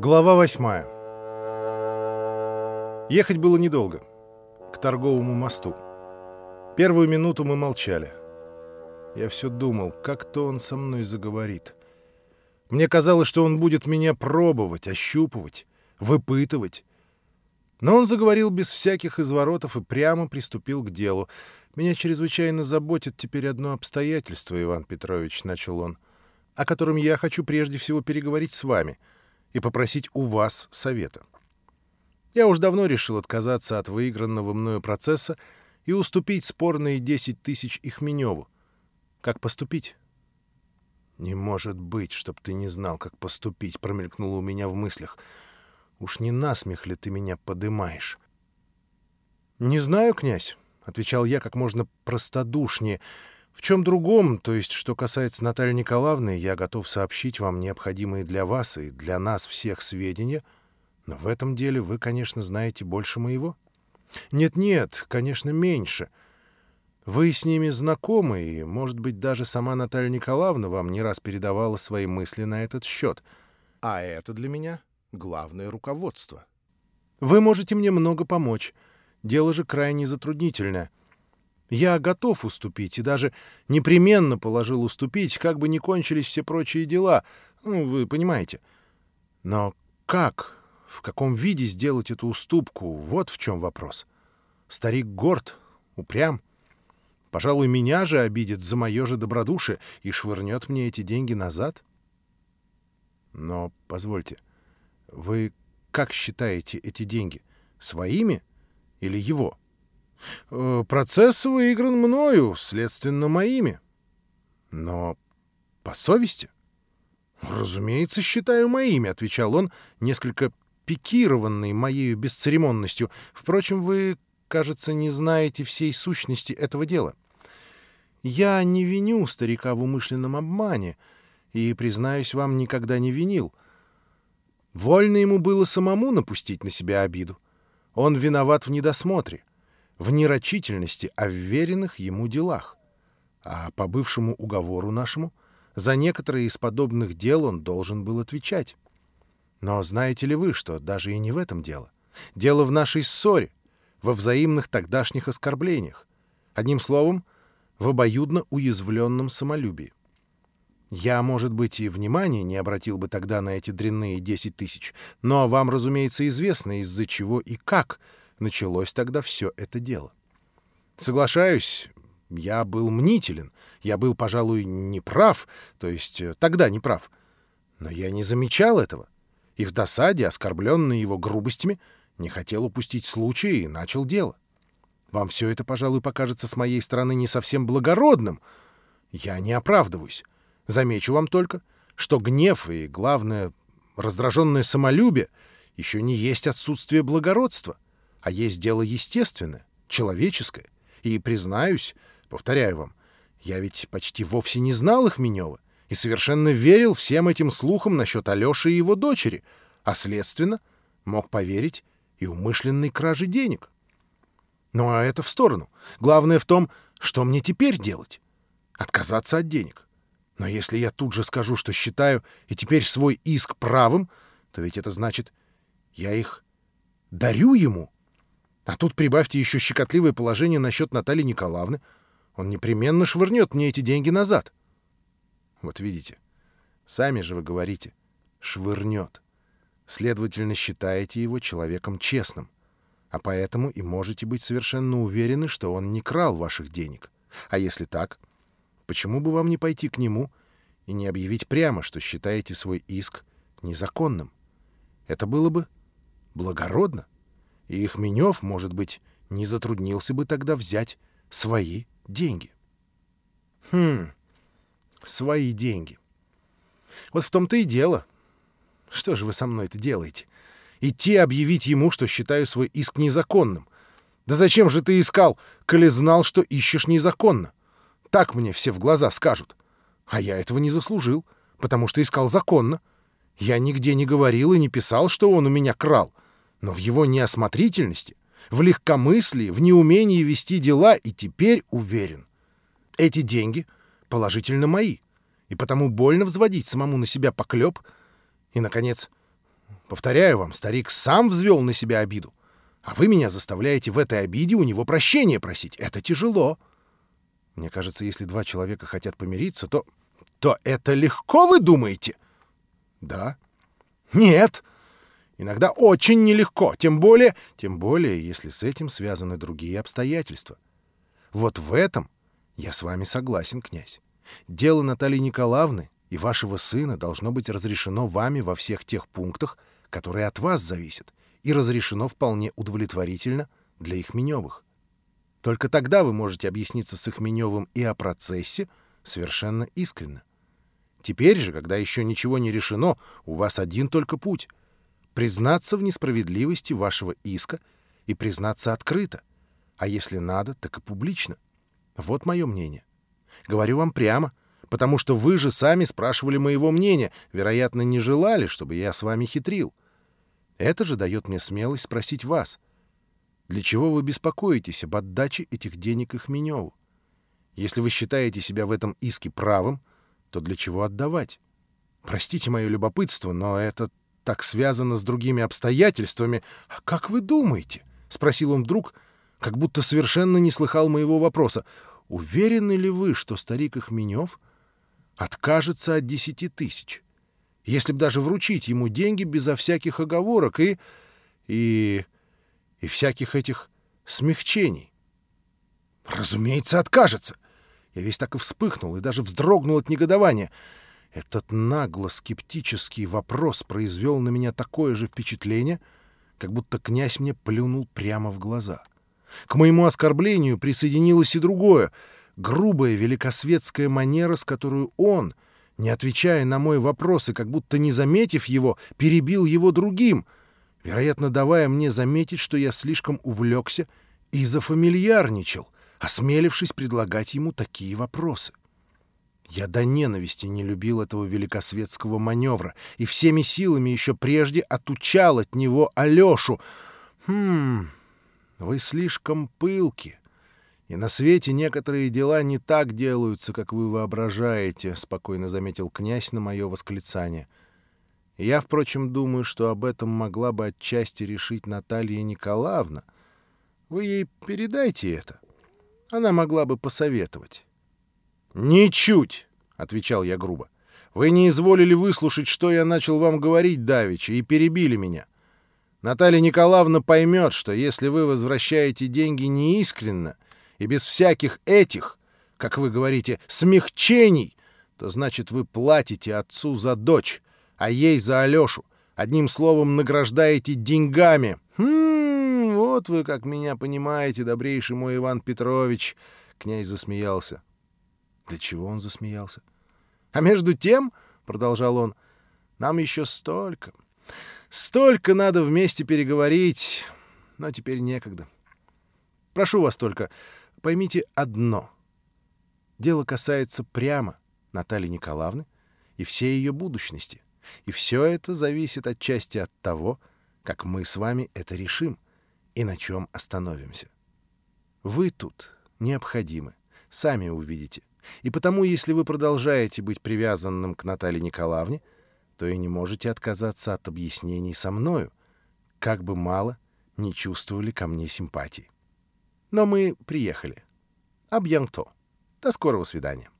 Глава восьмая. Ехать было недолго. К торговому мосту. Первую минуту мы молчали. Я все думал, как-то он со мной заговорит. Мне казалось, что он будет меня пробовать, ощупывать, выпытывать. Но он заговорил без всяких изворотов и прямо приступил к делу. «Меня чрезвычайно заботит теперь одно обстоятельство, Иван Петрович», — начал он, — «о котором я хочу прежде всего переговорить с вами» и попросить у вас совета. Я уж давно решил отказаться от выигранного мною процесса и уступить спорные 10 тысяч Ихменеву. Как поступить? «Не может быть, чтоб ты не знал, как поступить», — промелькнуло у меня в мыслях. «Уж не насмех ли ты меня подымаешь?» «Не знаю, князь», — отвечал я как можно простодушнее, — в чем другом, то есть что касается Натальи Николаевны, я готов сообщить вам необходимые для вас и для нас всех сведения, но в этом деле вы, конечно, знаете больше моего. Нет-нет, конечно, меньше. Вы с ними знакомы, и, может быть, даже сама Наталья Николаевна вам не раз передавала свои мысли на этот счет. А это для меня главное руководство. Вы можете мне много помочь. Дело же крайне затруднительное — я готов уступить и даже непременно положил уступить, как бы ни кончились все прочие дела. Ну, вы понимаете. Но как, в каком виде сделать эту уступку, вот в чем вопрос. Старик горд, упрям. Пожалуй, меня же обидит за мое же добродушие и швырнет мне эти деньги назад. Но, позвольте, вы как считаете эти деньги? Своими или его?» Э, процесс выигран мною, следственно, моими. Но по совести? Разумеется, считаю моими, отвечал он, несколько пикированный моей бесцеремонностью. Впрочем, вы, кажется, не знаете всей сущности этого дела. Я не виню старика в умышленном обмане и, признаюсь вам, никогда не винил. Вольно ему было самому напустить на себя обиду. Он виноват в недосмотре в нерочительности, в веренных ему делах. А по бывшему уговору нашему за некоторые из подобных дел он должен был отвечать. Но знаете ли вы, что даже и не в этом дело? Дело в нашей ссоре, во взаимных тогдашних оскорблениях. Одним словом, в обоюдно уязвленном самолюбии. Я, может быть, и внимания не обратил бы тогда на эти дрянные десять тысяч, но вам, разумеется, известно, из-за чего и как — началось тогда все это дело. Соглашаюсь, я был мнителен, я был, пожалуй, неправ, то есть э, тогда неправ. Но я не замечал этого, и в досаде, оскорбленный его грубостями, не хотел упустить случай и начал дело. Вам все это, пожалуй, покажется с моей стороны не совсем благородным. Я не оправдываюсь. Замечу вам только, что гнев и, главное, раздраженное самолюбие еще не есть отсутствие благородства а есть дело естественное, человеческое. И, признаюсь, повторяю вам, я ведь почти вовсе не знал их Минева и совершенно верил всем этим слухам насчет Алёши и его дочери, а, следственно, мог поверить и умышленной краже денег. Ну а это в сторону. Главное в том, что мне теперь делать. Отказаться от денег. Но если я тут же скажу, что считаю и теперь свой иск правым, то ведь это значит, я их дарю ему. А тут прибавьте еще щекотливое положение насчет Натальи Николаевны. Он непременно швырнет мне эти деньги назад. Вот видите, сами же вы говорите, швырнет. Следовательно, считаете его человеком честным. А поэтому и можете быть совершенно уверены, что он не крал ваших денег. А если так, почему бы вам не пойти к нему и не объявить прямо, что считаете свой иск незаконным? Это было бы благородно и Ихменев, может быть, не затруднился бы тогда взять свои деньги. Хм, свои деньги. Вот в том-то и дело. Что же вы со мной это делаете? Идти объявить ему, что считаю свой иск незаконным. Да зачем же ты искал, коли знал, что ищешь незаконно? Так мне все в глаза скажут. А я этого не заслужил, потому что искал законно. Я нигде не говорил и не писал, что он у меня крал — но в его неосмотрительности, в легкомыслии, в неумении вести дела и теперь уверен. Эти деньги положительно мои, и потому больно взводить самому на себя поклеп. И, наконец, Повторяю вам, старик сам взвел на себя обиду. А вы меня заставляете в этой обиде у него прощения просить. Это тяжело. Мне кажется, если два человека хотят помириться, то... То это легко, вы думаете? Да. Нет. Иногда очень нелегко. Тем более... Тем более, если с этим связаны другие обстоятельства. Вот в этом я с вами согласен, князь. Дело Натальи Николаевны и вашего сына должно быть разрешено вами во всех тех пунктах, которые от вас зависят, и разрешено вполне удовлетворительно для Ихменевых. Только тогда вы можете объясниться с Ихменевым и о процессе совершенно искренно. Теперь же, когда еще ничего не решено, у вас один только путь — признаться в несправедливости вашего иска и признаться открыто, а если надо, так и публично. Вот мое мнение. Говорю вам прямо, потому что вы же сами спрашивали моего мнения, вероятно, не желали, чтобы я с вами хитрил. Это же дает мне смелость спросить вас. Для чего вы беспокоитесь об отдаче этих денег Ихменеву? Если вы считаете себя в этом иске правым, то для чего отдавать? Простите мое любопытство, но это так связано с другими обстоятельствами. А как вы думаете? — спросил он вдруг, как будто совершенно не слыхал моего вопроса. Уверены ли вы, что старик Ихменев откажется от десяти тысяч? Если б даже вручить ему деньги безо всяких оговорок и... и... и всяких этих смягчений. Разумеется, откажется. Я весь так и вспыхнул, и даже вздрогнул от негодования. Этот нагло-скептический вопрос произвел на меня такое же впечатление, как будто князь мне плюнул прямо в глаза. К моему оскорблению присоединилось и другое — грубая великосветская манера, с которой он, не отвечая на мой вопрос и как будто не заметив его, перебил его другим, вероятно, давая мне заметить, что я слишком увлекся и зафамильярничал, осмелившись предлагать ему такие вопросы. Я до ненависти не любил этого великосветского маневра и всеми силами еще прежде отучал от него Алешу. Хм, вы слишком пылки, и на свете некоторые дела не так делаются, как вы воображаете, — спокойно заметил князь на мое восклицание. Я, впрочем, думаю, что об этом могла бы отчасти решить Наталья Николаевна. Вы ей передайте это. Она могла бы посоветовать. «Ничуть!» — отвечал я грубо. «Вы не изволили выслушать, что я начал вам говорить давеча, и перебили меня. Наталья Николаевна поймет, что если вы возвращаете деньги неискренно и без всяких этих, как вы говорите, смягчений, то значит вы платите отцу за дочь, а ей за Алешу. Одним словом, награждаете деньгами. Хм, вот вы как меня понимаете, добрейший мой Иван Петрович. Князь засмеялся. Да чего он засмеялся? А между тем, — продолжал он, — нам еще столько, столько надо вместе переговорить, но теперь некогда. Прошу вас только, поймите одно. Дело касается прямо Натальи Николаевны и всей ее будущности. И все это зависит отчасти от того, как мы с вами это решим и на чем остановимся. Вы тут необходимы, сами увидите. И потому, если вы продолжаете быть привязанным к Наталье Николаевне, то и не можете отказаться от объяснений со мною, как бы мало не чувствовали ко мне симпатии. Но мы приехали. Абьянто. До скорого свидания.